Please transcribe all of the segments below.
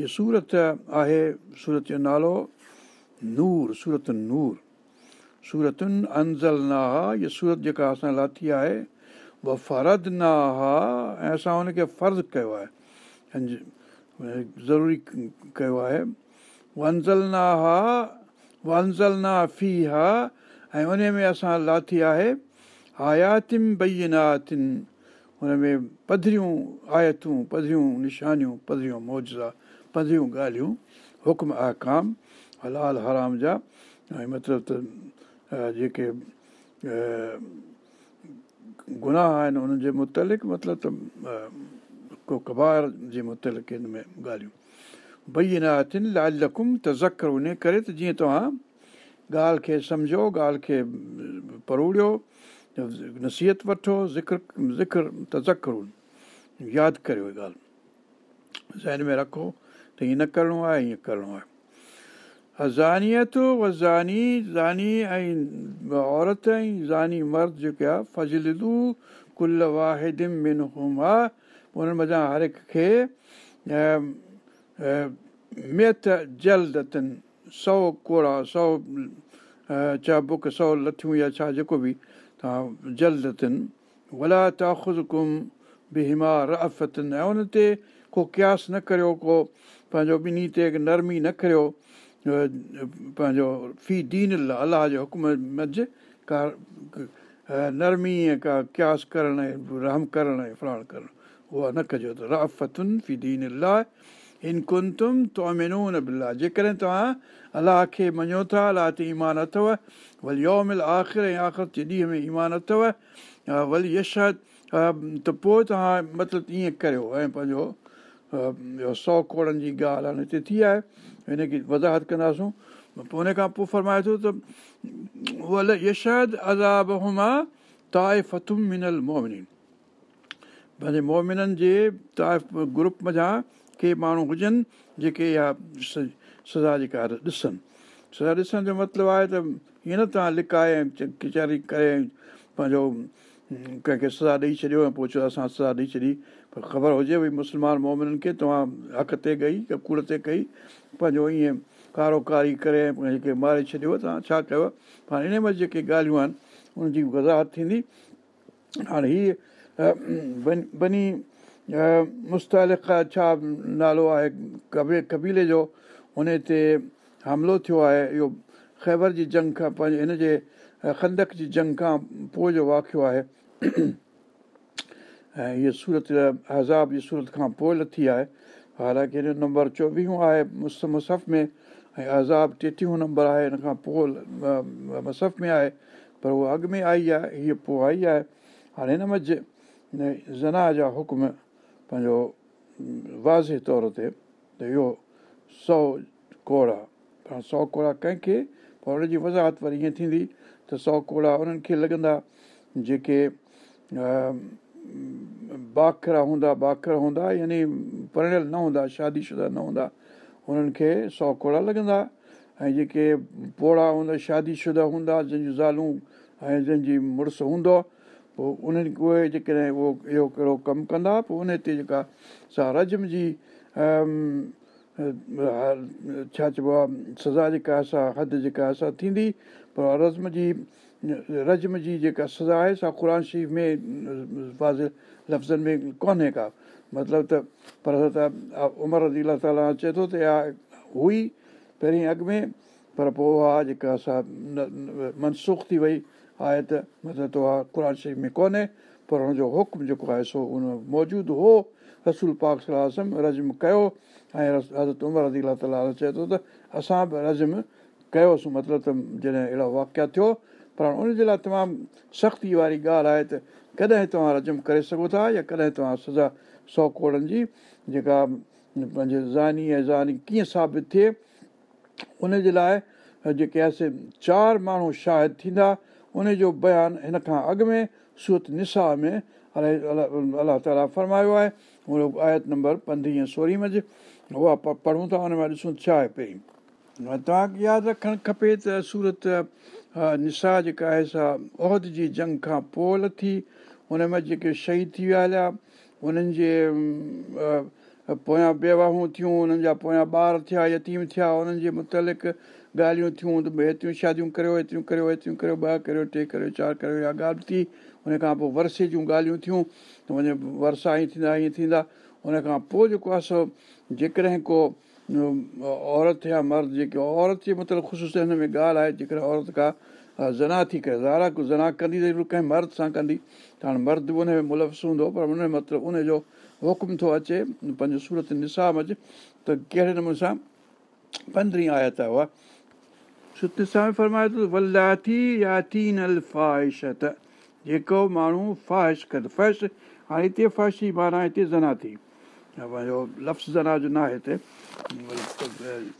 इहे सूरत आहे सूरत जो नालो नूर सूरत नूर सूरतुनि अंज़ल ना हा इहे सूरत जेका असां लाथी आहे उहा फ़रद ना हा ऐं असां हुनखे फ़र्ज़ु कयो आहे ज़रूरी कयो आहे वंज़ल अनज़ल ना हा वंज़ल ना फी हा ऐं उन में असां लाथी आहे आयातिम भई हुन में पधरियूं आयतूं पधरियूं निशानियूं पधरियूं मौजा पंधियूं ॻाल्हियूं हुकुम अहकाम हलाल हराम जा ऐं मतिलबु त जेके गुनाह आहिनि उन्हनि जे मुतलिक़ मतिलबु त को कबार जे मुतलिक़ हिन में ॻाल्हियूं भई न हथनि लाल लकुम त ज़करु उन करे त जीअं तव्हां ॻाल्हि खे सम्झो ॻाल्हि खे परुड़ियो नसीहत वठो ज़िक्र ज़िक्र त ज़करु यादि करियो ॻाल्हि ज़हन में रखो हीअ न करिणो आहे हीअं करिणो आहे ज़ानियत ज़ानी ज़ानी ऐं औरत ऐं ज़ानी मर्द जेके आहे फज़लदू कुल वाहिदिम उन्हनि मज़ा हर हिक खे मेथ जल्द अथनि सौ कोड़ा सौ छा बुक सौ लथियूं या छा जेको बि तव्हां जल्द अथनि ग़ला त बि हिमा आफ़तनि ऐं उन ते को क्यास न करियो को पंहिंजो ॿिन्ही ते नरमी न करियो पंहिंजो फ़ी दीना अलाह जो हुकुम मंझि का नरमी ऐं का क्यास करणु ऐं रहम करणु ऐं फलाण करणु उहा न कजो त राफ़तुनि फ़ी दीन दीनला इनकुन तोमिनून बिल्ला जेकॾहिं तव्हां अलाह खे मञो था अलाह ते ईमान अथव वरी योमिल आख़िर ऐं आख़िर जे ॾींहं में ईमान अथव वरी यशद त पोइ तव्हां मतिलबु ईअं करियो ऐं पंहिंजो ॿियो सौ कोड़नि जी ॻाल्हि हाणे हिते थी आहे हिनखे वज़ाहत कंदासूं पोइ हुन खां पोइ फरमाए थो त यशाद अज़ाब हुमा ताए फतुम मिनल फतुमिन पंहिंजे मोहमिननि जे ताए ग्रुप मज़ा के माण्हू हुजनि जेके इहा सजा जेका ॾिसनि सज़ा ॾिसण जो मतिलबु आहे त हीअं न तव्हां लिकाए किचारी करे पंहिंजो कंहिंखे सजा ॾेई छॾियो ऐं पोइ चयो असां सजा ॾेई छॾी पर ख़बर हुजे भई मुस्लमान मोहमननि खे तव्हां हक़ ते कई या कूड़ ते कई पंहिंजो ईअं कारोकारी करे मारे छॾियो तव्हां छा कयो हाणे हिन में जेके ॻाल्हियूं आहिनि उनजी वज़ाहत थींदी हाणे हीअ बनी मुस्त छा नालो आहे कबे कबीले जो हुन ते हमिलो थियो आहे इहो ख़ैबर जी जंग खां पंहिंजे हिन जे खंदक जी जंग खां पोइ जो वाक़ियो आहे ऐं हीअ सूरत अज़ाब जी सूरत खां पोइ लथी आहे हालांकि हिन जो नंबर चोवीहो आहे मुस मुसफ़ में ऐं अज़ाब टेटीहो नंबर आहे हिन खां पोइ मसहफ़ में आहे पर उहा अॻु में आई आहे हीअ पोइ आई आहे हाणे हिन मज़ ज़नाह जा हुकुम पंहिंजो वाज़े तौर ते त इहो सौ कोड़ा सौ कोड़ा कंहिंखे पर हुन जी वज़ाहत वरी ईअं थींदी त सौ कोड़ा उन्हनि खे लॻंदा जेके बाखर हूंदा बाख़र हूंदा यानी परणियलु न हूंदा शादी शुदा न हूंदा हुननि खे सौ कोड़ा लॻंदा ऐं जेके पोड़ा हूंदा शादी शुदा हूंदा जंहिंजूं ज़ालूं ऐं जंहिंजी मुड़ुसु हूंदो पोइ उन्हनि उहे जेकॾहिं उहो इहो कहिड़ो कमु कंदा पोइ उन ते जेका सा रज़म जी छा चइबो आहे सज़ा जेका असां हद जेका असां थींदी पर रज़म जी रज़म जी जेका सज़ा आहे सा क़ुर शरीफ़ में वाज़ लफ़्ज़नि में कोन्हे का मतिलबु त पर उमर रदी अलाह ताले थो त इहा हुई पहिरीं अॻु में पर पोइ उहा जेका असां मनसूख थी वई आहे त मतिलबु त उहा क़ुर शरीफ़ में कोन्हे पर हुनजो हुकुम जेको आहे सो मौजूदु हो रसूल पाक सलाहु रज़म कयो ऐं हज़रत उमिरि रज़ी अला ताली चए थो त असां बि रज़म कयोसीं मतिलबु त जॾहिं अहिड़ो वाक़िया थियो पर उनजे लाइ तमामु सख़्ती वारी ॻाल्हि आहे त कॾहिं तव्हां रजम करे सघो था या कॾहिं तव्हां सज़ा सौ कोड़नि जी जेका पंहिंजे ज़ानी ऐं ज़ानी कीअं साबित थिए उनजे लाइ जेके आहे से चारि माण्हू शाहिद थींदा उनजो बयानु हिन खां अॻु में सूरत निसाह में अलाए अलाह ताला फरमायो आहे उहो आयत नंबर पंद्रहीं सोरहीं मंझि उहा पढूं था उन मां ॾिसूं छा आहे पहिरीं तव्हांखे यादि रखणु खपे त सूरत निसा जेका आहे सा उहिद जी जंग खां पोइ लथी हुन में जेके शहीद थी विया हलिया उन्हनि जे पोयां बेवाहूं थियूं उन्हनि जा पोयां ॿार थिया यतीम थिया उन्हनि जे मुतलिक़ ॻाल्हियूं थियूं त भई हेतिरियूं शादियूं करियो हेतिरियूं करियो हेतिरियूं करियो ॿ करियो टे करियो चारि करियो या ॻाल्हि थी उन खां पोइ वरसे जूं ॻाल्हियूं थियूं त वञे वरसा ईअं थींदा ईअं थींदा उनखां पोइ जेको आहे सो जेकॾहिं को औरत या मर्द जेके औरत जे मतिलबु ख़ुशूस हिन में ॻाल्हि आहे जेकर औरत का ज़ना थी करे ज़ारा कुझु ज़ना कंदी त कंहिं मर्द सां कंदी त हाणे मर्दु उन में मुलफ़ हूंदो पर उन जो मतिलबु उनजो हुकुम थो अचे पंहिंजो सूरत निसाम अचे त कहिड़े नमूने सां पंद्रहीं आयत आहे उहा सूरत फरमाए थो आयात त जेको माण्हू फ़ाहिश कंदो फ़ाहिश हाणे हिते फ़ाहिशी माना हिते ज़ना थी ऐं पंहिंजो लफ़्ज़ ज़ना जो न आहे हिते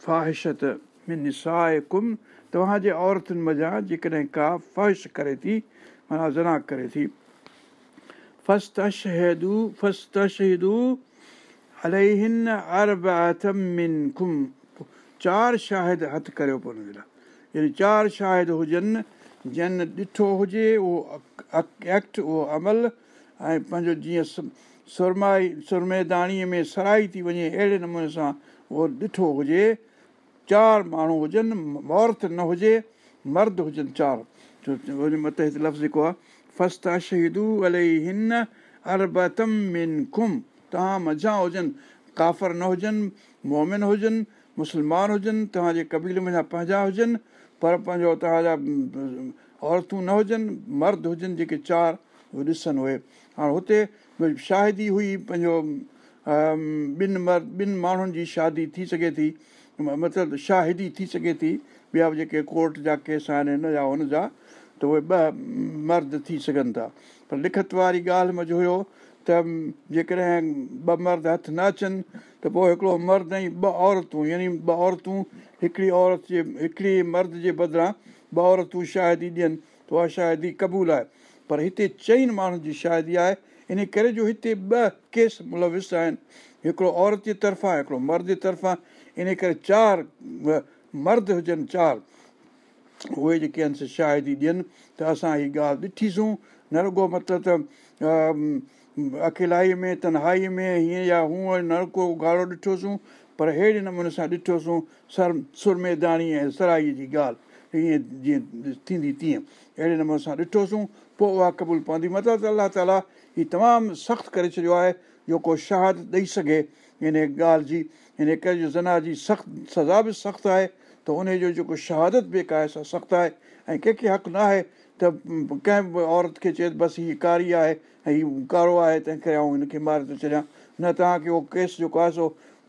फ़ाहिशत में निसाए कुम तव्हांजे औरतुनि मज़ा जेकॾहिं का फ़ाहिश करे थी माना ज़ना करे थी फस्त शहदू फस्त शहदू अलहिन अरब अथमिन कुम चार शाहिद हथु करियो पोइ हुनजे लाइ यानी चार शाहिद हुजनि जन ॾिठो हुजे उहो एक्ट उहो अमल ऐं पंहिंजो जीअं सुरमाई सुरमेदाणीअ में सराई थी वञे अहिड़े नमूने सां उहो ॾिठो हुजे चार माण्हू हुजनि औरत न हुजे मर्द हुजनि चार छो मतिलबु लफ़्ज़ु जेको आहे जा हुजनि काफ़र न हुजनि मोमिन हुजनि मुस्लमान हुजनि तव्हांजे कबीले मुंहिंजा पंहिंजा हुजनि पर पंहिंजो तव्हांजा औरतूं न हुजनि मर्द हुजनि जेके चार उहे ॾिसनि उहे हाणे हुते शाहिदी हुई पंहिंजो ॿिनि मर्द ॿिनि माण्हुनि जी शादी थी सघे थी मतिलबु शाहिदी थी सघे थी ॿिया बि जेके कोर्ट जा केस आहिनि हिन जा हुनजा त उहे ॿ मर्द थी सघनि था पर लिखत वारी ॻाल्हि मुंहिंजो हुयो त जेकॾहिं ॿ मर्द हथ न अचनि त पोइ हिकिड़ो मर्द ऐं ॿ औरतूं यानी ॿ औरतूं हिकिड़ी औरत जे हिकिड़ी मर्द जे बदिरां ॿ औरतूं शाहिदी ॾियनि त उहा शाहिदी क़बूलु आहे पर हिते चइनि माण्हुनि जी शाहिदी आहे इन करे जो हिते ॿ केस मुलविस आहिनि हिकिड़ो औरत जे तरफ़ां हिकिड़ो मर्द जे तरफ़ां इन करे चारि मर्द हुजनि चारि उहे जेके आहिनि से शाहिदी ॾियनि त असां हीअ ॻाल्हि ॾिठीसूं न नरगो मतिलबु त अकेलाई में तनहाई में हीअं या हूअं न को ॻाढ़ो ॾिठोसीं पर अहिड़े नमूने सां ॾिठोसीं सर सुरमेदाणी ऐं सराईअ जी ॻाल्हि ईअं जीअं थींदी तीअं अहिड़े नमूने सां ॾिठोसीं पोइ उहा कबूल पवंदी मतिलबु त अलाह ताला तमामु सख़्तु करे छॾियो आहे जो को शहाद ॾेई सघे हिन ॻाल्हि जी हिन करे ज़ना जी सख़्तु सज़ा बि सख़्तु आहे त उनजो जेको शहादत बि का आहे सा सख़्तु आहे ऐं कंहिंखे हक़ु न आहे त कंहिं बि औरत खे चए बसि हीअ कारी आहे ऐं हीउ कारो आहे तंहिं करे आउं हिनखे मारे थो छॾियां न तव्हांखे उहो केस जेको आहे सो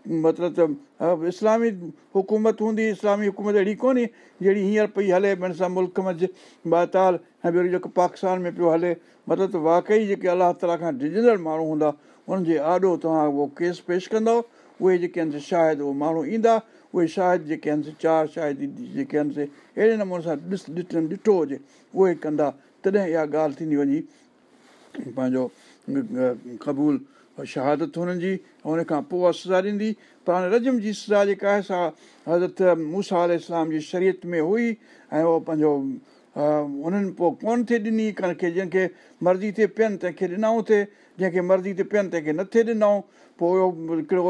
मतिलबु त इस्लामी हुकूमत हूंदी इस्लामी हुकूमत अहिड़ी कोन्हे जहिड़ी हींअर पई हले भेण सां मुल्क मंझि बाताल ऐं ॿियो जेको पाकिस्तान में पियो हले मतिलबु त वाक़ई जेके अलाह ताला खां ॾिजंदड़ माण्हू हूंदा उन्हनि जे आॾो तव्हां उहो केस पेश कंदव उहे जेके आहिनि शायदि उहे माण्हू ईंदा उहे शायदि जेके आहिनि चार शायदि जेके आहिनि से अहिड़े नमूने सां ॾिस ॾिठनि ॾिठो हुजे उहे कंदा तॾहिं इहा ॻाल्हि थींदी वञी पंहिंजो क़बूलु शहादत हुननि जी ऐं हुन खां पोइ उहा सज़ा ॾींदी पर हाणे रजम जी सजा जेका आहे सा हज़रत मूसा आल इस्लाम जी शरीयत में हुई ऐं उहो पंहिंजो उन्हनि पोइ कोन थिए ॾिनी कंहिंखे जंहिंखे मर्ज़ी थिए पियनि तंहिंखे ॾिनऊं थिए जंहिंखे मर्ज़ी थिए पियनि तंहिंखे नथे ॾिनऊं पोइ उहो हिकिड़ो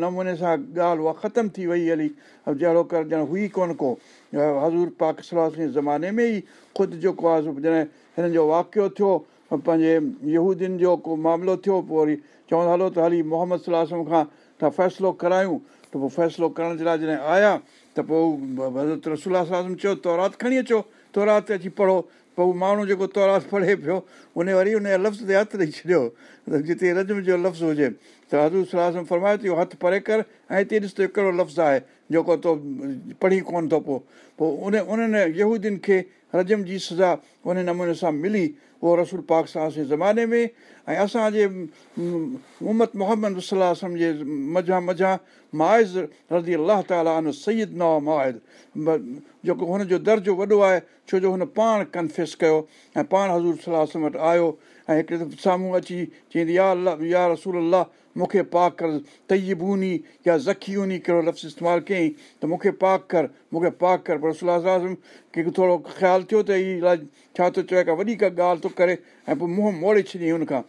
नमूने सां ॻाल्हि उहा ख़तमु थी वई हली जहिड़ो कर ॼण हुई कोन को हज़ूर पाक सलाह ज़माने में ई ख़ुदि जेको आहे जॾहिं हिननि जो वाकियो थियो पंहिंजे यूदन जो को मामिलो थियो पोइ वरी चवंदा हलो त हली मोहम्मद सलाहु खां त फ़ैसिलो करायूं त पोइ फ़ैसिलो करण जे लाइ जॾहिं आया त पोइ हज़रत रसूल चयो तौरात खणी अचो तौरात ते अची पढ़ो पोइ उहो माण्हू जेको तौरात पढ़े पियो उन वरी उन लफ़्ज़ ते हथु ॾेई छॾियो जिते रजम जो लफ़्ज़ु हुजे त हज़ूर सलाहु त इहो हथु परे कर ऐं हिते ॾिस त कहिड़ो लफ़्ज़ु आहे जेको तो पढ़ी कोन्ह थो पोइ पोइ उन उन्हनि यूदियुनि खे रजम जी सज़ा उन नमूने सां मिली उहो रसूल पाक सां असांजे ज़माने में ऐं असांजे उम्मत मोहम्मद सलाह जे मझां मझां माइज़ रज़ी अलाह ताला सईद नओ नवाहिद जेको हुनजो दर्जो वॾो आहे छो जो हुन पाण कन्फेस कयो ऐं पाण हज़ूर सलाहु वटि आयो ऐं हिकिड़े साम्हूं अची चवंदी या अलाह या रसूल अलाह मूंखे पाक कर तयबूनी या ज़ख़ीनी कहिड़ो लफ़्ज़ इस्तेमालु कयईं त मूंखे पाक कर मूंखे पाक कर पर सुल्हा कंहिंखे थोरो ख़्यालु थियो त हीअ छा थो चए का वॾी का ॻाल्हि थो करे ऐं पोइ मुंहुं मोड़े छॾियईं हुनखां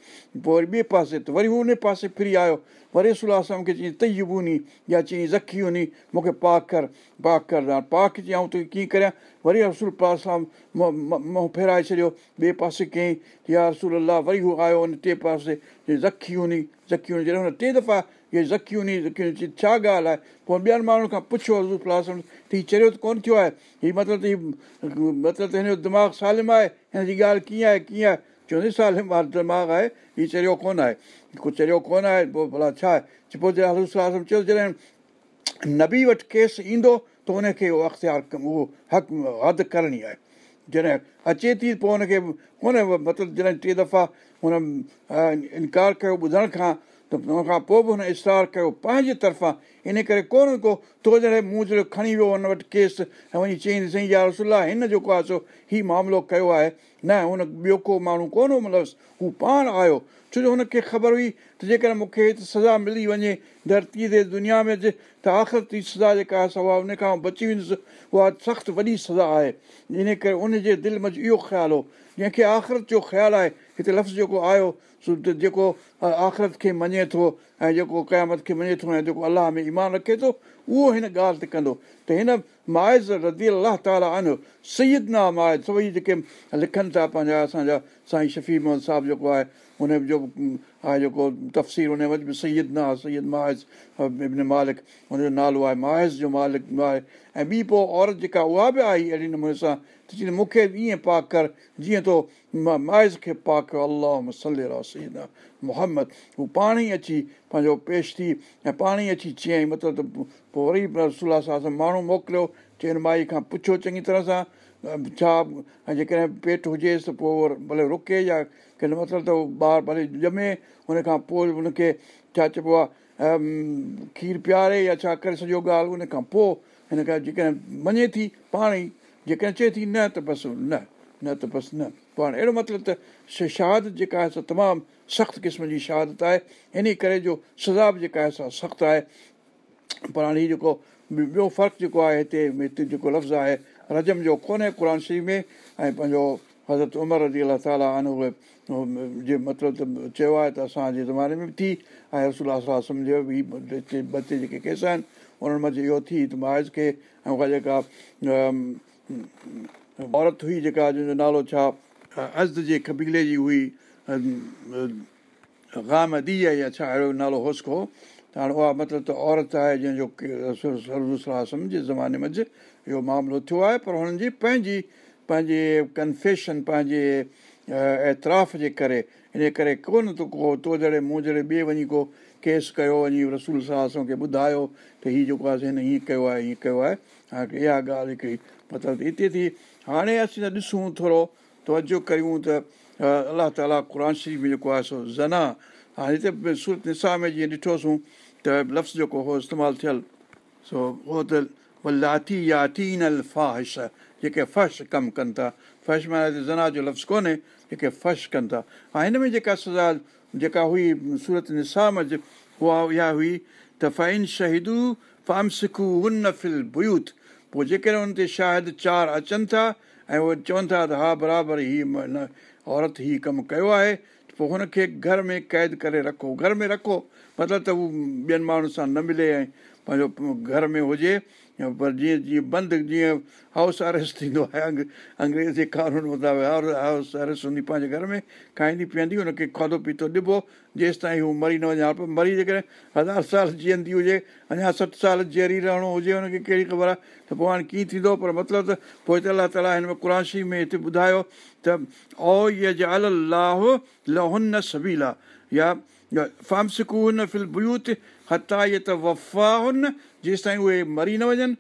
पोइ वरी ॿिए पासे त वरी उहो उन पासे फिरी आयो वरी रसूल खे चयाईं तयुबूनी या चयईं ज़ख़ी हुनी मूंखे पाक कर पाक कर पाख चयईं तोखे कीअं करियां वरी रसूल मुंहुं फेराए छॾियो ॿिए पासे कयईं या रसूल अलाह वरी उहो आयो हुन टे पासे ज़ख़ी हुनी ज़खी हुनी जॾहिं हुन टे दफ़ा इहे ज़ख़ी हुनी हुई छा ॻाल्हि आहे पोइ ॿियनि माण्हुनि खां पुछियो रसूल हीउ चरियो त कोन्ह थियो आहे हीउ मतिलबु त हीउ मतिलबु त हिन जो दिमाग़ु सालिम आहे हिन जी ॻाल्हि कीअं आहे कीअं आहे चवंदी साल दिमाग़ु आहे हीउ चरियो कोन आहे को चरियो कोन आहे पोइ भला छा आहे पोइ जॾहिं चयो जॾहिं नबी वटि केस ईंदो त हुनखे उहो अख़्तियार उहो हक़ु हद करणी आहे जॾहिं अचे थी पोइ हुनखे कोन्हे मतिलबु जॾहिं टे दफ़ा हुन इनकार कयो ॿुधण खां त हुनखां पोइ बि हुन इस्तरहार कयो पंहिंजे तरफ़ां इन करे कोन को तो जॾहिं मूं जॾहिं खणी वियो हुन वटि केस ऐं वञी चईं साईं यार रसुला हिन जेको आहे सो हीउ मामिलो कयो आहे न हुन ॿियो को माण्हू कोन हो मतिलबु हू पाण आयो छो जो हुनखे ख़बर हुई त जेकर मूंखे हिते सज़ा मिली वञे धरतीअ ते दुनिया में अचे त आख़िरत जी सज़ा जेका आहे खां बची वेंदुसि उहा सख़्तु वॾी सज़ा आहे इन करे उनजे दिलि मज इहो ख़्यालु हो जंहिंखे आख़िरत जो ख़्यालु आहे हिते लफ़्ज़ जेको आयो जेको आख़िरत खे मञे थो ऐं जेको क़यामत खे मञे थो ऐं जेको अलाह में ईमान रखे थो उहो हिन ॻाल्हि ते कंदो त हिन माइज़ रज़ी अलाह ताला आहिनि सईद सईदना माहेज़ सभई जेके लिखनि था पंहिंजा असांजा साईं शफ़ी मोहन साहिबु जेको आहे उन जो आहे जेको तफ़सीर उन वटि बि सईद सईद माइज़ इब्न मालिक हुनजो नालो आहे माइज़ जो मालिक आहे ऐं ॿी पोइ औरत जेका उहा बि आई अहिड़े नमूने सां जीअं मूंखे ईअं पाक कर जीअं तो माइज़ खे पाक कयो अलाह मुहम्मद हू पाण ई अची पंहिंजो पेश थी ऐं पाण ई अची चयईं मतिलबु त पोइ वरी रसुल्ला सां माण्हू मोकिलियो चइनि माई खां पुछो चङी तरह सां छा ऐं जेकॾहिं पेट हुजेसि त पोइ उहो भले रुके या कंहिं मतिलबु त ॿारु भले ॼमे उनखां पोइ हुनखे छा चइबो आहे खीरु पीआरे या छा करे सॼो ॻाल्हि उन खां पोइ हिन खां जेकॾहिं मञे थी पाण ई जेकॾहिं चए थी न त बसि न न त बसि न पोइ हाणे अहिड़ो मतिलबु त शहादत जेका आहे तमामु सख़्तु क़िस्म जी शहादत आहे इन करे जो सज़ा बि जेका आहे सा सख़्तु आहे पर हाणे हीउ जेको ॿियो फ़र्क़ु जेको आहे हिते हिते जेको लफ़्ज़ु आहे रजम जो कोन्हे क़ुर शरीफ़ में ऐं पंहिंजो हज़रत उमर रज़ी अला ताला उहे जे मतिलबु त चयो आहे त असांजे ज़माने में बि थी ऐं रसूल सम्झो बि ॿ टे जेके केस आहिनि उन्हनि मथे इहो थी त माइज़ खे ऐं उहा जेका औरत हुई जेका जंहिंजो नालो छा अज़द जे क़बीले जी हुई गाम छा अहिड़ो नालो होसि को त हाणे उहा मतिलबु त औरत आहे जंहिंजो सम जे ज़माने में इहो मामिलो थियो आहे पर हुननि जी पंहिंजी पंहिंजे कन्फेशन पंहिंजे एतिराफ़ जे करे हिन करे कोन थो को तो जहिड़े मूं जहिड़े ॿिए वञी को केस कयो वञी रसूल सां असांखे ॿुधायो त हीउ जेको आहे हिन हीअं कयो आहे हीअं कयो आहे हा इहा ॻाल्हि हिकिड़ी मतिलबु त हिते थी हाणे असीं त ॾिसूं थोरो तवजो कयूं त अलाह ताला क़ुर शरीफ़ में जेको आहे सो ज़ना हाणे हिते सूरत निसाह में जीअं ॾिठोसीं त लफ़्ज़ु जेको हो इस्तेमालु थियल सो उहो त ताथी या थी जेके फर्श कमु कनि था फर्श माना ज़ना जो लफ़्ज़ु कोन्हे जेके फ़र्श कनि था हा हिन में जेका सज़ा जेका हुई सूरत निसाम उहा इहा हुई त फ़ाइन शहीदू फाम सिखू नफ़िल शहीद पोइ जेकॾहिं हुन ते शायदि चार अचनि था ऐं उहे चवनि था त हा बराबरि हीअ न औरत हीअ कमु कयो आहे पोइ हुनखे घर में क़ैद करे रखो घर में रखो मतिलबु त हू ॿियनि माण्हुनि सां न मिले ऐं पंहिंजो घर में हुजे पर जीअं जीअं बंदि जीअं हाउस अरेस्ट थींदो आहे अंग अंग्रेज़ जे कानून मुताबिक़ हाउस हाउस अरेस्ट हूंदी पंहिंजे घर में खाईंदी पीअंदी हुनखे खाधो पीतो ॾिबो जेसि ताईं हू मरी न वञे हा मरी जेकॾहिं हज़ार साल जीअंदी हुजे अञा सठि साल जीअं रहणो हुजे हुनखे कहिड़ी ख़बर आहे त पोइ हाणे कीअं थींदो पर मतिलबु त पोइ त अलाह ताला हिन में कुराशी में हिते ॿुधायो त ओ य लाहौ लाहौना जेसि ताईं उहे मरी न वञनि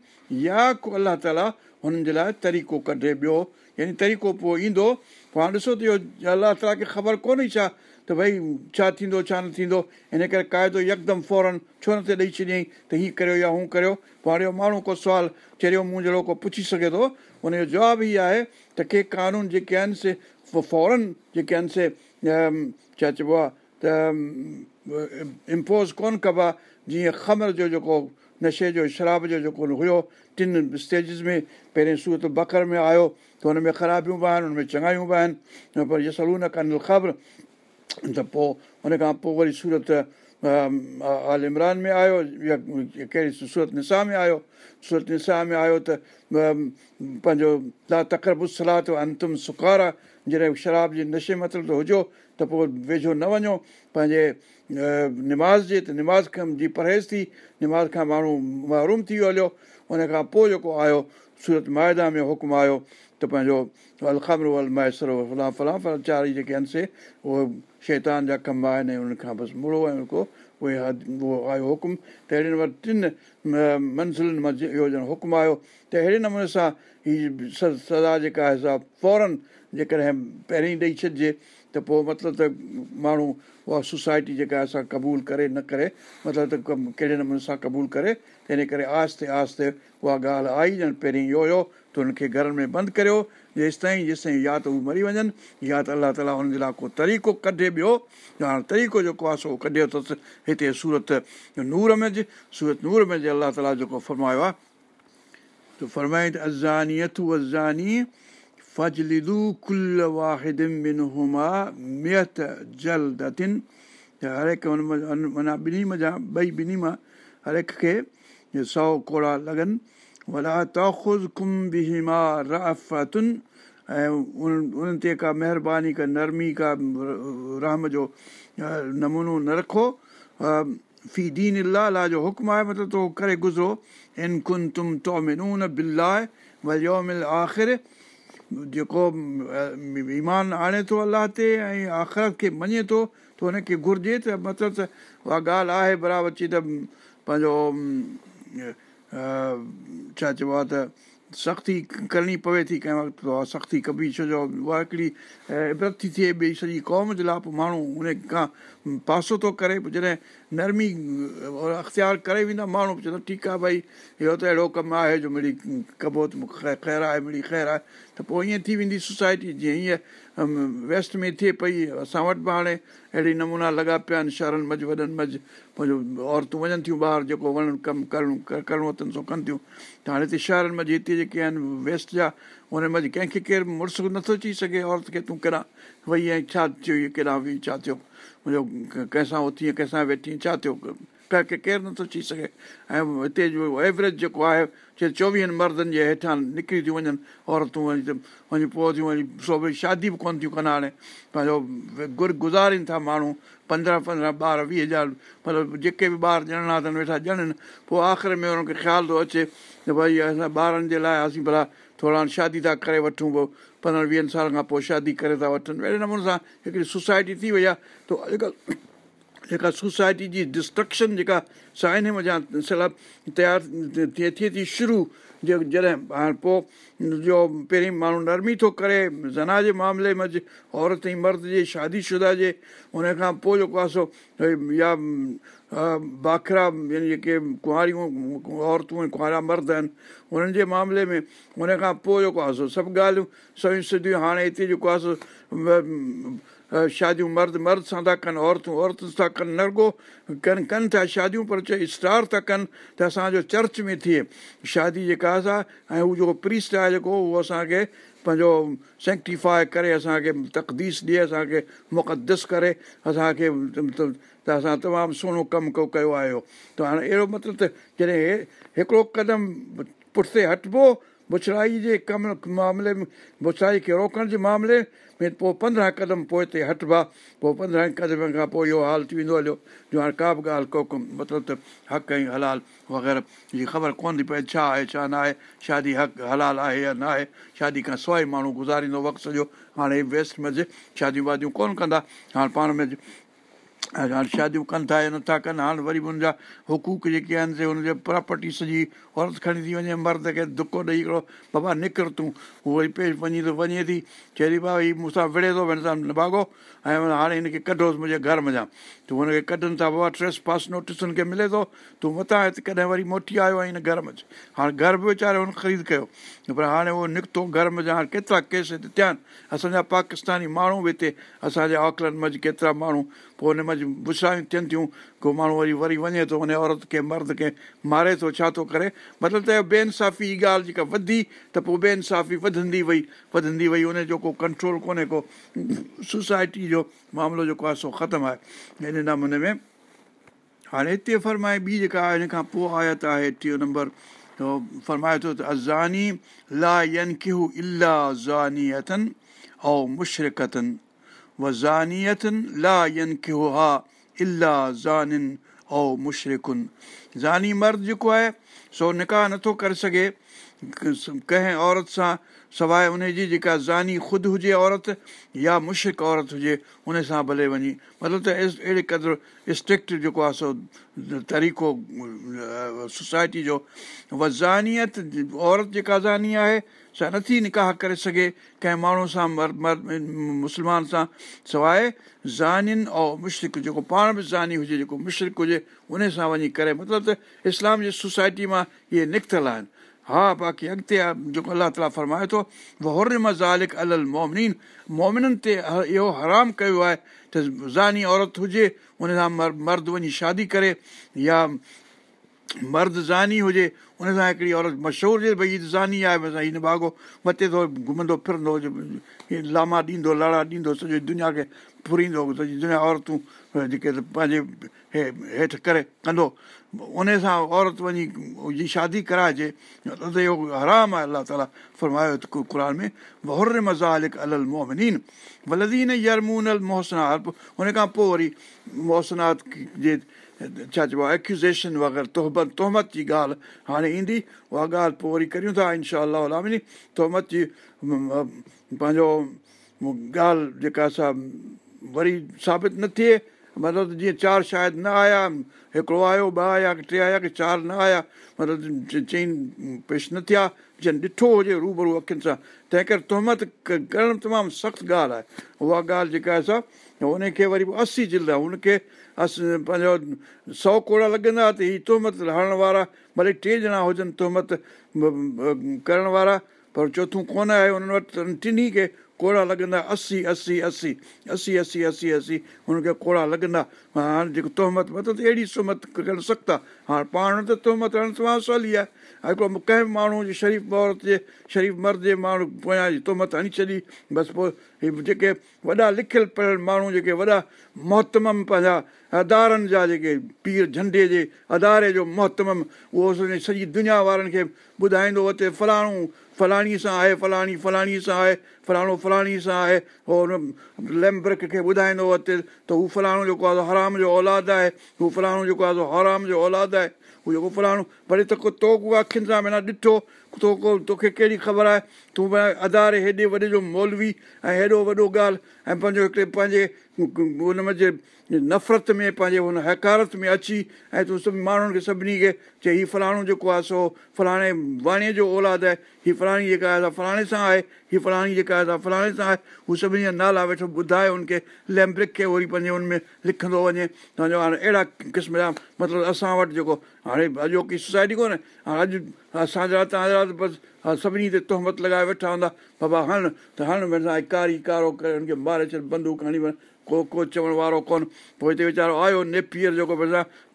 या को अलाह ताला हुननि जे लाइ तरीक़ो कढे ॿियो यानी तरीक़ो पोइ ईंदो पोइ हाणे ॾिसो त इहो अलाह ताला खे ख़बर कोन्हे छा त भई छा थींदो छा न थींदो हिन करे क़ाइदो यकदमि फौरन छो नथो ॾेई छॾियईं त हीअं करियो या हू करियो पोइ हाणे इहो माण्हू को सुवाल चढ़ियो मूं जहिड़ो को पुछी सघे थो हुनजो जवाबु इहो आहे त के क़ानून जेके आहिनि से फौरन जेके आहिनि से छा चइबो आहे त इम्पोज़ कोन आहे जीअं ख़मर जो जेको नशे जो शराब जो जेको हुयो टिनि स्टेजिस में पहिरें सूरत बकर में आयो त हुन में ख़राबियूं बि आहिनि हुन में चङायूं बि आहिनि पर इहे सलून कनि ख़बर त पोइ हुन खां पोइ वरी सूरत आल इमरान में आयो या कहिड़ी सूरत निसाह में आयो सूरत निसाह में आयो त पंहिंजो ला तकरबु सलाद अंतम सुकारु आहे जॾहिं शराब जे नशे मतिलबु त हुजो त पोइ वेझो न वञो पंहिंजे निमाज़ जे त निमाज़ खां जी परहेज़ थी निमाज़ खां माण्हू महरूम थी वियो हलियो उन खां पोइ जेको आयो सूरत माइदा में हुकुम आयो त पंहिंजो अलख़ामरो अल मैसर फलां फलां फल चार ई जेके आहिनि से उहे शैतान जा कम आहिनि ऐं उनखां बसि मुड़ो ऐं को उहे उहो आयो हुकुम त अहिड़े नंबर टिनि मंज़िलनि मां इहो ॼण हुकुम आयो त अहिड़े नमूने सां हीअ सदा जेका आहे सा फौरन जेकॾहिं पहिरियों ॾेई छॾिजे त पोइ मतिलबु त माण्हू उहा सोसाइटी जेका असां क़बूलु करे न करे मतिलबु त कहिड़े नमूने सां क़बूलु करे इन करे आहिस्ते आहिस्ते उहा ॻाल्हि आई ॼण पहिरीं इहो हुयो त हुनखे घरनि में बंदि करियो जेसिताईं जेसिताईं या त उहे मरी वञनि या त अल्ला ताला हुनजे लाइ को तरीक़ो कढे ॿियो त हाणे तरीक़ो जेको आहे सो कढियो अथसि हिते सूरत नूर में जे सूरत नूर में जे अलाह ताला जेको फरमायो आहे त फरमाए त अज़ानी अथू अज़ानी हर हिकु ॿिन्ही ॿई ॿिन्ही ان हर हिक खे सौ कोड़ा लॻनि वॾा तख़ुज़ुमा ऐं उन्हनि ते का महिरबानी नरमी का रहम जो नमूनो न रखो फी दीना जो हुकम आहे मतिलबु करे गुज़रो आख़िर जेको ईमान आणे थो अलाह ते ऐं आख़िर खे मञे थो त हुनखे घुरिजे त मतिलबु त उहा ॻाल्हि आहे बराबरि चई त पंहिंजो छा चइबो आहे त सख़्ती करणी पवे थी कंहिं वक़्तु उहा सख़्ती कबी छो जो उहा हिकिड़ी इबरत थी थिए ॿी सॼी क़ौम जे लाइ पोइ माण्हू उन खां पासो थो करे पोइ जॾहिं नरमी अख़्तियार करे वेंदा माण्हू चवंदा ठीकु आहे भई इहो त अहिड़ो कमु आहे जो मिड़ी कबो त मूंखे ख़ैरु आहे मिड़ी ख़ैरु आहे पोइ ईअं थी वेंदी सोसाइटी जीअं हीअं वेस्ट में थिए पई असां वटि बि हाणे अहिड़ी नमूना लॻा पिया आहिनि शहरनि मंझि वॾनि मंझि पंहिंजो औरतूं वञनि थियूं ॿाहिरि जेको वञणु कमु करणु करणु अथनि सो कनि थियूं त हाणे हिते शहरनि मंझि हिते जेके आहिनि वेस्ट जा मंझि कंहिंखे केरु मुड़ुसु नथो चई सघे औरत खे तूं किरां वई आहीं छा थियो इहो केॾांहुं वई छा थियो मुंहिंजो कंहिंसां उथी कंहिंसां वेठी छा थियो पिया की केरु नथो थी सघे ऐं हिते जो एवरेज जेको आहे चोवीहनि मर्दनि जे हेठां निकिरी थियूं वञनि औरतूं वञी त वञी पोइ थियूं वञी वरी शादी बि कोन थियूं कनि हाणे पंहिंजो गुर गुज़ारीनि था माण्हू पंद्रहं पंद्रहं ॿार वीह हज़ार मतिलबु जेके बि ॿार ॼणणा अथनि वेठा ॼणनि पोइ आख़िरि में हुननि खे ख़्यालु थो अचे त भई असां ॿारनि जे लाइ असीं भला थोरा हाणे शादी था करे वठूं पोइ पंद्रहं वीहनि सालनि खां पोइ शादी करे था वठनि अहिड़े नमूने सां हिकिड़ी सोसाइटी थी वई आहे त अॼुकल्ह जेका सोसाइटी जी डिस्ट्रक्शन जेका साइन मा सल तयारु थिए थिए थी शुरू जे जॾहिं हाणे पोइ जो पहिरीं माण्हू नरमी थो करे ज़ना जे मामले में औरत जी मर्द जे शादी शुदा हुजे उन पोइ जेको आहे सो या बाखिरा जेके कुंवारियूं औरतूं ऐं कुआरा मर्द आहिनि उन्हनि जे मामले में उन पोइ जेको आहे सो सभु ॻाल्हियूं सयूं सिंधियूं हाणे हिते जेको आहे सो शादियूं मर्द मर्द सां था कनि औरतूं औरतुनि सां कनि न नरगो कनि कनि था शादियूं पर चए स्टार था कनि त असांजो चर्च में थिए शादी जेका असां ऐं हू जेको प्रीस्ट आहे जेको उहो असांखे पंहिंजो सेंक्टिफाए करे असांखे तक़दीस ॾिए असांखे मुक़दस करे असांखे त असां तमामु सुहिणो कमु को कयो आहे त हाणे अहिड़ो मतिलबु त जॾहिं हिकिड़ो क़दम पुठिते हटिबो बुछड़ाई जे कम मामले में बुछड़ाई खे रोकण जे मामले में पोइ पंद्रहं क़दम पोइ हिते हटिबा पोइ पंद्रहं कदम खां पोइ इहो हाल थी वेंदो हलियो जो हाणे का बि ॻाल्हि को मतिलबु त हक़ ऐं हलाल वग़ैरह जी ख़बर कोन थी पए छा आहे छा न आहे शादी हक़ु हलाल आहे या न आहे शादी खां सवाइ माण्हू गुज़ारींदो वक़्तु सॼो हाणे वेस्ट में शादियूं वादियूं कोन्ह कंदा हाणे पाण में ऐं हाणे शादियूं कनि था या नथा कनि हाणे वरी बि हुनजा हुकूक जेके आहिनि से हुनजी प्रॉपर्टी सॼी औरत खणी थी वञे मर्द खे धुको ॾेई हिकिड़ो बाबा निकिर तूं निकिरतूं वरी पेर वञी वञे थी चए थी भाउ हीउ मूंसां विड़े थो सां निभाॻो ऐं हाणे हिनखे कढोसि मुंहिंजे घर मञा तूं हुनखे कढनि था बाबा ट्रेस पास नोटिस हुनखे मिले थो तूं मथां हिते कॾहिं वरी मोटी आयो आहीं हिन घर में हाणे घर बि वीचारे हुन ख़रीद कयो पर हाणे उहो निकितो घर में जा हाणे केतिरा केस हिते थिया आहिनि असांजा पाकिस्तानी माण्हू बि हिते असांजे ऑकलैंड में केतिरा माण्हू पोइ हुन हुनमें भुषायूं थियनि थियूं को माण्हू वरी वरी वञे थो उन औरत खे मर्द खे मारे थो छा थो करे मतिलबु त बे इंसाफ़ी ॻाल्हि जेका वधी त पोइ बे इंसाफ़ी वधंदी वई वधंदी वई उनजो को कंट्रोल कोन्हे को सोसाइटी जो मामिलो जेको आहे सो ख़तमु आहे हिन नमूने में हाणे हिते फरमाए ॿी जेका आहे हिन खां पोइ आयत आहे टियों नंबर फरमाए थो त अज़ानी ला यन अथन व ज़ानियत ला यनि ओ मुशरिक़ ज़ानी मर्द जेको आहे सो निकाह नथो करे सघे कंहिं औरत सां सवाइ उनजी जेका ज़ानी ख़ुदि हुजे औरत या मुशिक औरत हुजे उन सां भले वञी मतिलबु त अहिड़े क़दुरु स्ट्रिक्ट जेको आहे सो तरीक़ो सोसाइटी जो व ज़ानियत औरत जेका ज़ानी आहे सां नथी निकाह करे सघे कंहिं माण्हू सां मर मर मुस्लमान सां सवाइ ज़ानियुनि ऐं मुशरक जेको पाण बि ज़ानी हुजे जेको मुशरक हुजे उन सां वञी करे मतिलबु त इस्लाम जी सोसाइटी मां इहे निकितल आहिनि हा बाक़ी अॻिते जेको अलाह ताला फरमाए थो वो होर्न मज़ालिक अल मोमिनीन मोमिननि ते इहो हराम कयो आहे त ज़ानी औरत हुजे उन सां मर् मर्द वञी शादी करे या मर्द ज़ानी हुजे उन सां हिकिड़ी औरत मशहूरु हुजे भई ईद ज़ी आहे हिन भाॻो मथे थो घुमंदो फिरंदो हुजे लामा ॾींदो लाड़ा ॾींदो सॼो दुनिया खे फुरींदो सॼी दुनिया औरतूं जेके पंहिंजे हे हेठि करे कंदो उन सां औरत वञी शादी कराइजे त इहो हराम आहे अलाह ताला फरमायो त क़रान में वहुर मज़ालिक अल अल वलदीन यरमून अल मोहसनात हुन खां पोइ वरी मोहसनात जे छा चइबो आहे एक्यूज़ेशन वग़ैरह तोहबत तोहमत जी ॻाल्हि हाणे ईंदी उहा ॻाल्हि पोइ वरी करियूं था इनशा इनशानि तोहमत जी पंहिंजो ॻाल्हि जेका असां वरी साबित न थिए मतिलबु जीअं चारि शायदि न आया हिकिड़ो आयो ॿ आया की टे आया की चारि न आया मतिलबु चईं पेश न थिया जन ॾिठो हुजे रूबरू अखियुनि सां तंहिं करे तहमत करणु तमामु सख़्तु ॻाल्हि आहे उहा ॻाल्हि जेका आहे सा उनखे वरी पोइ असी ज़िला हुनखे अस पंहिंजो सौ कोड़ा लॻंदा त हीअ तोहमत हणण वारा भले टे ॼणा हुजनि तहमत करण वारा पर चोथों कोन आहे हुन वटि टिन्ही खे कोड़ा लॻंदा असी असी असी असी असी असी असी हुनखे कोड़ा लॻंदा हाणे जेको तोहमत मतिलबु अहिड़ी सुमत करणु सख़्त आहे हाणे पाण त तोहमत हण तमामु सवली आहे हिकिड़ो कंहिं बि माण्हू जे शरीफ़ औरत जे शरीफ़ मर्द जे माण्हू पोयां जी तोहमत हणी छॾी बसि पोइ हीअ जेके वॾा लिखियल पढ़ियल माण्हू जेके वॾा मोहतमम पंहिंजा अदारनि जा जेके पीर झंडे जे अदारे जो मोहतमम उहो सॼी दुनिया वारनि खे ॿुधाईंदो हुते फलाणो फलाणी सां आहे फलाणी फलाणी सां आहे फलाणो फलाणी सां आहे उहो हुन लैम्बर्क खे ॿुधाईंदो हुते त हू फलाणो जेको आहे हराम जो औलाद आहे हू फलाणो जेको आहे हराम जो औलाद आहे हू जेको फलाणो भले त को तो को अखियुनि सां माना ॾिठो तो को तोखे कहिड़ी ख़बर आहे तूं अदारे हेॾे वॾे जो मौलवी ऐं हेॾो वॾो ॻाल्हि ऐं पंहिंजो हिकिड़े पंहिंजे उनम जे नफ़रत में पंहिंजे हुन हकारत में अची ऐं तूं सभु माण्हुनि खे सभिनी खे चए हीउ फलाणो जेको आहे सो फलाणे वाणीअ जो औलादु आहे हीअ फलाणी जेका आहे फलाणे सां आहे हीअ फलाणी जेका आहे फलाणे सां आहे हू सभिनी जा नाला वेठो ॿुधाए हुनखे लैम्ब्रिक खे वरी पंहिंजे हुन में लिखंदो वञे तव्हांजो हाणे अहिड़ा क़िस्म जा मतिलबु असां वटि जेको हाणे अॼोकी सोसाइटी कोन्हे हाणे अॼु असांजा तव्हांजा बसि सभिनी ते तोहमत लॻाए वेठा हूंदा बाबा हण त हण वेठा कारी कारो करे हुनखे छॾ बंदूक बंदूकी वञ को को चवण वारो कोन पोइ हिते वीचारो आयो नेपियर जेको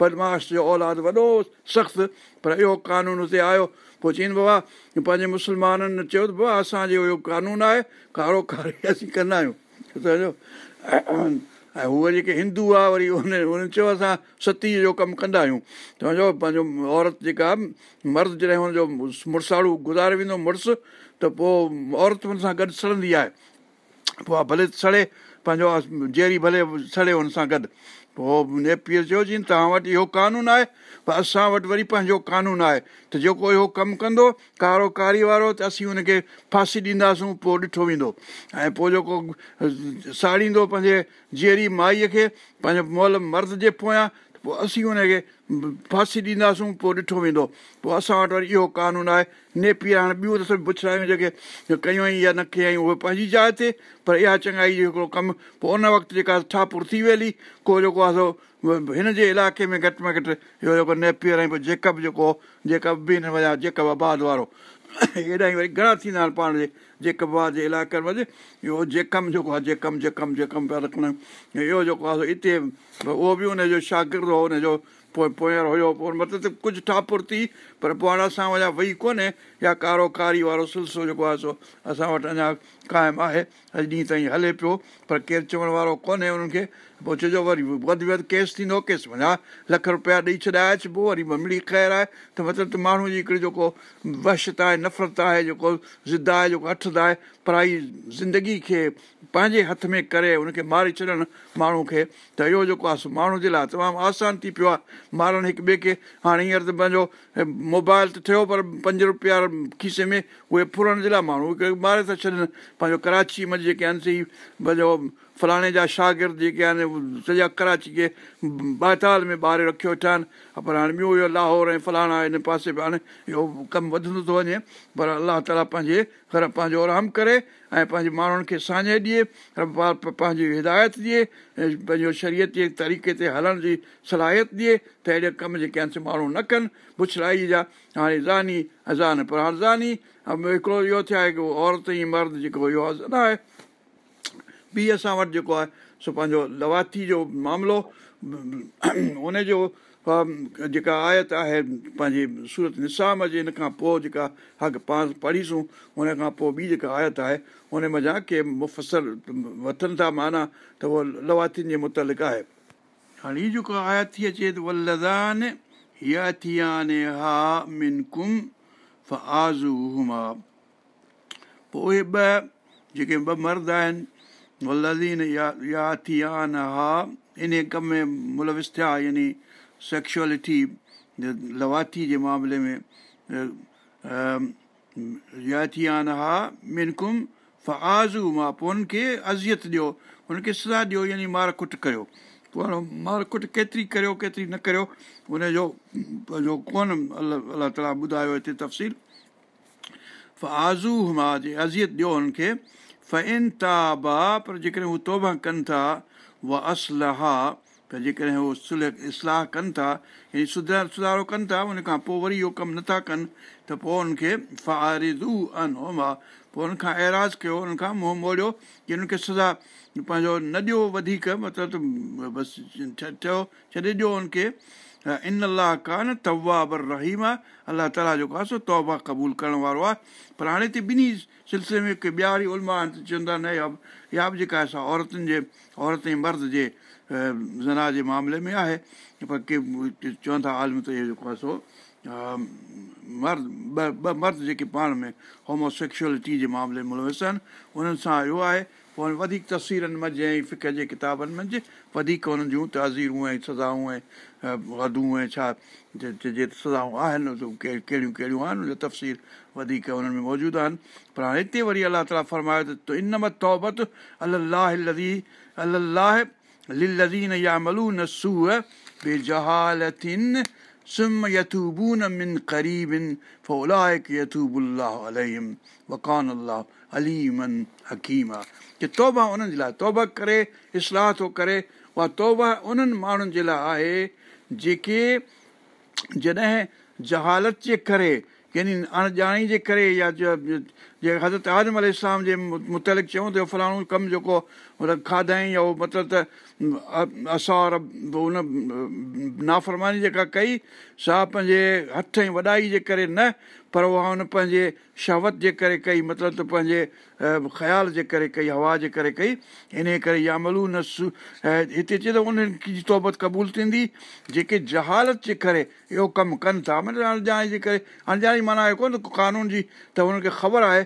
बदमाश जो औलाद वॾो सख़्तु पर इहो क़ानून हुते आयो पोइ चई बाबा पंहिंजे मुस्लमाननि चयो त बाबा असांजो इहो कानून आहे कारो कारो असीं कंदा आहियूं ऐं हूअ जेके हिंदू आहे वरी उन उन चयो असां सतीअ जो कमु कंदा आहियूं त पंहिंजो औरत जेका मर्द जॾहिं हुनजो मुड़साड़ू गुज़ारे वेंदो मुड़ुसु त पोइ औरत हुन सां गॾु सड़ंदी आहे पोइ आ भले सड़े पंहिंजो जेरी भले सड़े हुन सां गॾु पोइ एपीअ चयो जिन तव्हां वटि इहो क़ानून आहे पर असां वटि वरी पंहिंजो क़ानून आहे त जेको इहो कमु कंदो कारो कारी वारो त असीं हुनखे फांसी ॾींदासूं पोइ ॾिठो वेंदो ऐं पोइ जेको साड़ींदो पंहिंजे जेरी माईअ खे पंहिंजो मोल मर्द जे पोयां पोइ असीं उनखे फांसी ॾींदासूं पोइ ॾिठो वेंदो पोइ असां वटि वरी इहो कानून आहे नेपियर हाणे ॿियूं त सभु पुछा आहियूं जेके कयूं या न कयूं उहे पंहिंजी जाइ ते पर इहा चङाई जो हिकिड़ो कमु पोइ उन वक़्तु जेका ठापुर थी वेली को जेको आहे सो हिन जे इलाइक़े में घटि में घटि इहो जेको नेपियर ऐं पोइ जेका बि जेको जेका बि हिन वञा जेका बि आबाद वारो हेॾा ई वरी घणा थींदा आहिनि पाण जे आहे जे बाबल में इहो जेकम जेको आहे जेकम जेकम जेकम पिया रखनि इहो जेको आहे हिते उहो बि उनजो शागिर्दु हो हुनजो पोइ पोयां हुयो पोइ मतिलबु त कुझु ठापुर थी पर पोइ हाणे असां वञा वई कोन्हे या कारोकारी वारो सिलसिलो जेको आहे सो असां वटि अञा क़ाइमु आहे अॼु ॾींहं ताईं हले पियो पर केरु चवण वारो कोन्हे उन्हनि खे पोइ चइजो वरी वधि वधि केस थींदो केस वञा लख रुपया ॾेई छॾाए अचिबो वरी ममड़ी ख़ैरु आहे त मतिलबु त माण्हू जी हिकिड़ी जेको वहशत आहे नफ़रत आहे जेको ज़िद आहे जेको हथ आहे पराई ज़िंदगी खे पंहिंजे हथ में करे उनखे मारे छॾनि माण्हू खे त इहो जेको आहे माण्हू जे लाइ तमामु आसान थी पियो आहे मारणु हिकु ॿिए खे हाणे हींअर त पंहिंजो मोबाइल त थियो पर पंज रुपया खीसे में उहे फुरण जे लाइ माण्हू मारे था छॾनि पंहिंजो कराची में जेके आहिनि से पंहिंजो फलाणे जा शागिर्द जेके आहिनि सॼा कराची जे बाताल में ॿारे रखियो वेठा आहिनि पर हाणे ॿियो इहो लाहौर ऐं फलाणा हिन पासे बि हाणे इहो कमु वधंदो थो वञे पर अलाह ताला पंहिंजे घर पंहिंजो आराम करे ऐं पंहिंजे माण्हुनि खे साञे ॾिए पंहिंजी हिदायत ॾिए ऐं पंहिंजो शरीयत जे तरीक़े ते हलण जी सलाहियत ॾिए त अहिड़े कम जेके आहिनि माण्हू न कनि भुछलाई जा हाणे ज़ानी अज़ान पर हाणे ज़ानी हिकिड़ो इहो थियो आहे की औरत ई मर्द जेको इहो अज़ान आहे ॿी असां वटि जेको आहे सो पंहिंजो लवाथी जो मामिलो उनजो जेका आयत आहे पंहिंजे सूरत निसाम जे हिन खां पोइ जेका हक़ पाण पढ़ीसूं उन खां पोइ ॿी जेका आयत आहे उन मज़ा के मुफ़सल वठनि था माना त उहो लवाथीन जे मुतालिक़ आहे हाणे हीअ जेको आयत थी अचे त थी आने हा फ़ पोइ ॿ जेके ॿ मर्द आहिनि वललीन या थी आ न हा इन कम में मुलविस थिया यानी सेक्शुअलिटी लवाथी जे मामले में या थी न हा मिनकुम फ़ाज़ू मां पोइ खे अज़ियत ॾियो हुनखे सज़ा ॾियो यानी मार कुट करियो पोइ मार कुट केतिरी करियो केतिरी न करियो उनजो पंहिंजो कोन अलाह अला अलाह ताला ॿुधायो हिते तफ़सील फ़ाज़ू मां जे अज़ियत ॾियो हुनखे फ़इन ताबा पर जेकॾहिं हू तौबा कनि था उहा असलहा त जेकॾहिं उहो सुल इस्लाह कनि था यानी सुधो सुधारो कनि था उन खां पोइ वरी इहो कमु नथा कनि त पोइ उनखे अन होमा पोइ खां एराज़ कयो खां मुंहुं मोड़ियो की उनखे सज़ा पंहिंजो न ॾियो वधीक मतिलबु बसि चयो छॾे ॾियो हुनखे इन अलाह कान तवा तवाबर रहीम आहे अलाह ताला जेको आहे सो तौबा क़बूल करण वारो आहे पर हाणे हिते ॿिन्ही सिलसिले में के ॿिया वरी उलमा आहिनि त चवंदा आहिनि इहा बि जेका असां औरतुनि जे औरत ऐं मर्द जे ज़ना जे मामले में आहे पर के चवनि था आलम त इहो जेको आहे सो मर्द ॿ ॿ मर्द जेके पाण में होमोसेक्शुअलिटी जे मामले में मुलवसनि उन्हनि सां इहो आहे वधीक तस्वीरनि मझ जे किताबनि मंझि वधीक उन्हनि जूं ताज़ीरूं ऐं सजाऊं ऐं छा सजाऊं आहिनि कहिड़ियूं कहिड़ियूं आहिनि उनसी वधीक उन्हनि में मौजूदु आहिनि पर हाणे हिते वरी अलाह ताला फ़र्मायो त इनमत الله अलीमन हकीम आहे की तौबा उन्हनि जे लाइ तौबा करे इस्लाह थो करे उहा तौबा उन्हनि माण्हुनि जे लाइ आहे जेके जॾहिं जहालत जे करे यानी अणॼाणी जे करे या जे हज़रत आज़म अलाम जे मुतलिक़ चयूं त फलाणो कमु जेको खाधाई या उहो मतिलबु त असार उन नाफ़रमानी जेका कई सा पंहिंजे हथ ऐं वॾाई जे करे न पर उहा हुन पंहिंजे शहवत जे करे कई मतिलबु त पंहिंजे ख़्याल जे करे कई हवा जे करे कई इन करे या मलू न हिते चए त उन्हनि जी तोहबत क़बूलु थींदी जेके जहालत जे करे इहो कमु कनि था मतिलबु अणजाणे जे करे अणॼाणी माना आहे कोन क़ानून जी त हुननि खे ख़बर आहे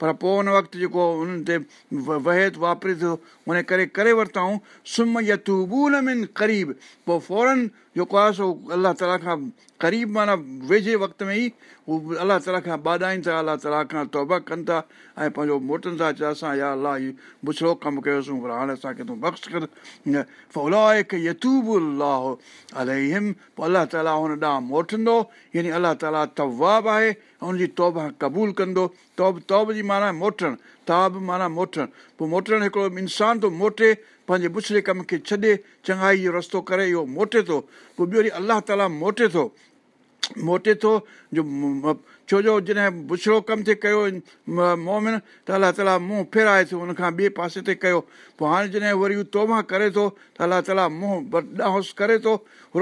पर पोइ हुन वक़्तु जेको उन्हनि ते वहत वापरे थियो उन करे करे वरितऊं सुम यतूबून में क़रीब पोइ फौरन जेको आहे सो अलाह ताला खां क़रीब माना वेझे वक़्त में ई हू अलाह ताला खां ॿधाइनि था अलाह ताला खां तौबा कनि था ऐं पंहिंजो मोटनि था त असां या अलाह ही बुछड़ो कमु कयोसीं पर हाणे असांखे तूं बख़्श करतूबूल हो यतूब अलाह अलम पोइ अलाह ताला हुन ॾांहुं मोटंदो यानी अलाह ताला तवाब आहे उनजी तौब खां क़बूलु कंदो तौब तौब जी माना मोटणु ता बि माना मोटणु पोइ मोटणु हिकिड़ो इंसान थो मोटे पंहिंजे बुछड़े कम खे छॾे चङाई जो रस्तो करे इहो मोटे थो पोइ ॿियो वरी अलाह ताला मोटे थो मोटे थो जो छो जो जॾहिं बुछड़ो कमु थिए कयो मोमिन त अलाह ताला मुंहुं फेराए थो उनखां ॿिए पासे ते कयो पोइ हाणे जॾहिं वरी उहो तोमा करे थो त अलाह ताला मुंहुं ब डांस करे थो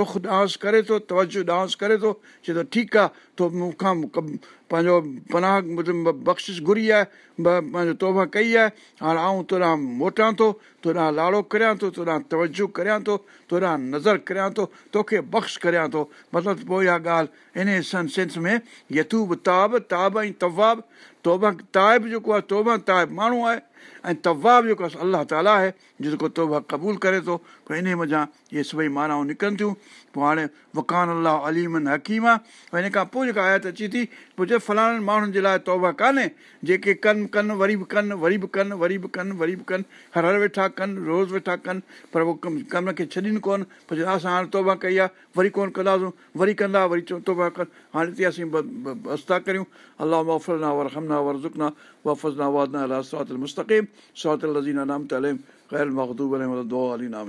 रुख डांस करे थो तवजो डांस करे थो चए थो ठीकु आहे तो मूंखां पंहिंजो पनाह बख़्शिश घुरी आहे पंहिंजो तोह कई आहे हाणे आऊं तोॾां मोटां थो तोॾां लाड़ो करियां थो तोॾां तवजो करियां थो तोॾां नज़र करियां थो तोखे बख़्श करियां थो मतिलबु पोइ इहा ॻाल्हि इन सन सेंस में यथूब ताब ताब ऐं तवाब तौबा ताइब जेको आहे तोबा ताइब माण्हू आहे ऐं तवाब जेको अलाह ताला आहे जेको तौबा क़बूल करे थो पोइ इन मज़ा इहे सभई माराऊं निकिरनि थियूं पोइ हाणे वकान अलाह अलीमन हकीम आहे ऐं हिन खां पोइ जेका आयात अचे थी पोइ चए फलाणनि माण्हुनि जे लाइ तौबा कान्हे जेके कनि कनि वरी बि कनि वरी बि कनि वरी बि कनि वरी बि कनि हर हर वेठा कनि रोज़ वेठा कनि पर उहो खे छॾीनि कोन पोइ असां हाणे तौबा कई आहे वरी कोन कंदासीं वरी कंदा वरी चऊं तौबा कनि हाणे त तीअं हस्ता करियूं अलाह मोहफ़र हमना वरज़ुकना واحفظنا وادنا الى الصراط المستقيم صراط الذين انعمت عليهم غير المغضوب عليهم ولا الضالين امين